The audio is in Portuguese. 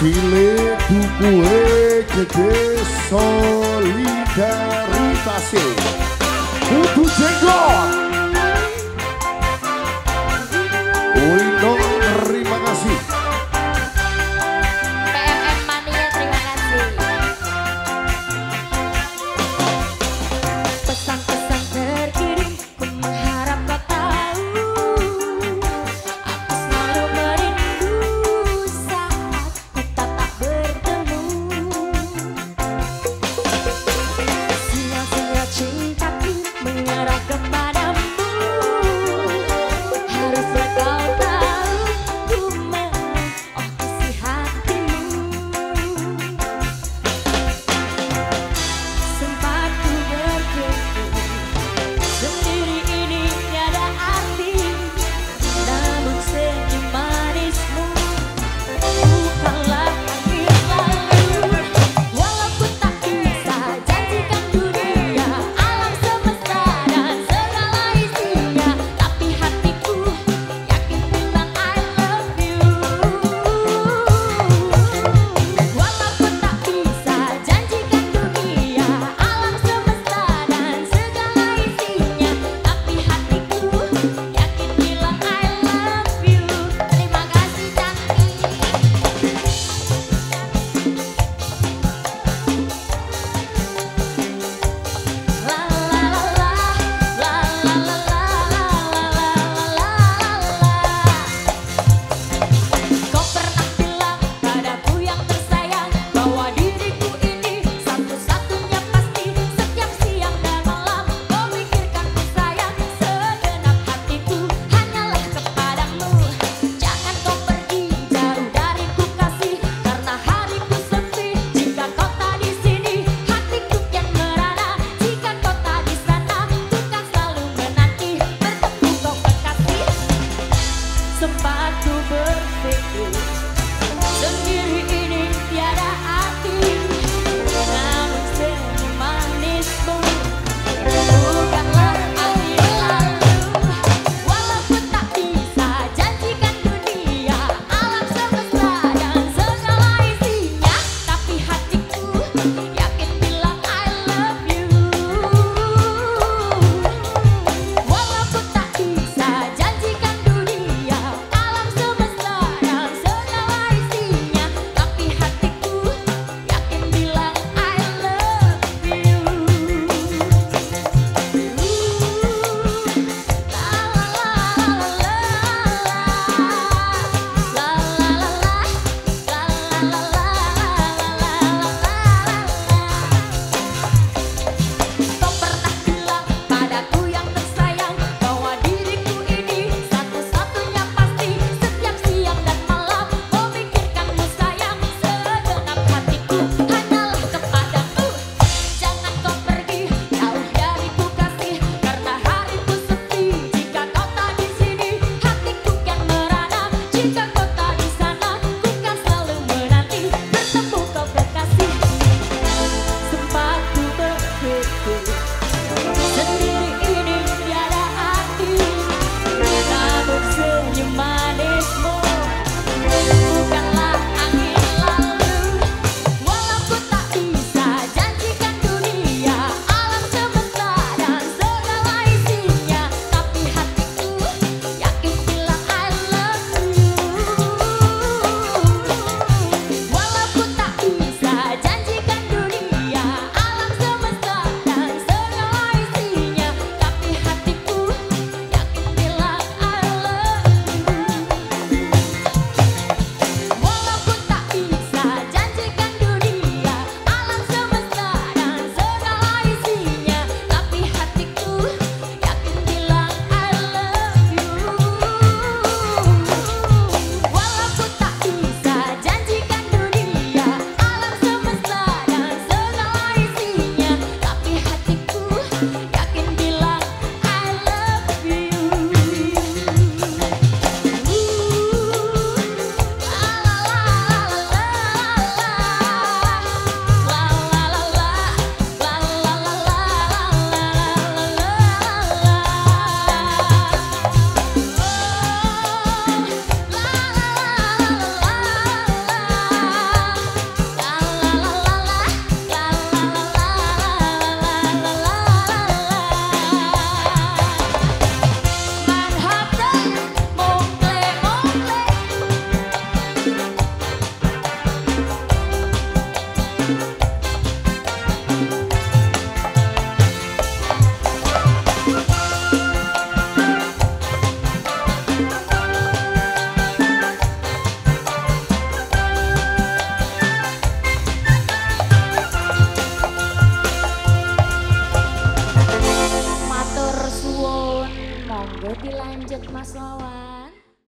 Desfile do coete de solidariedade. Tudo chegou!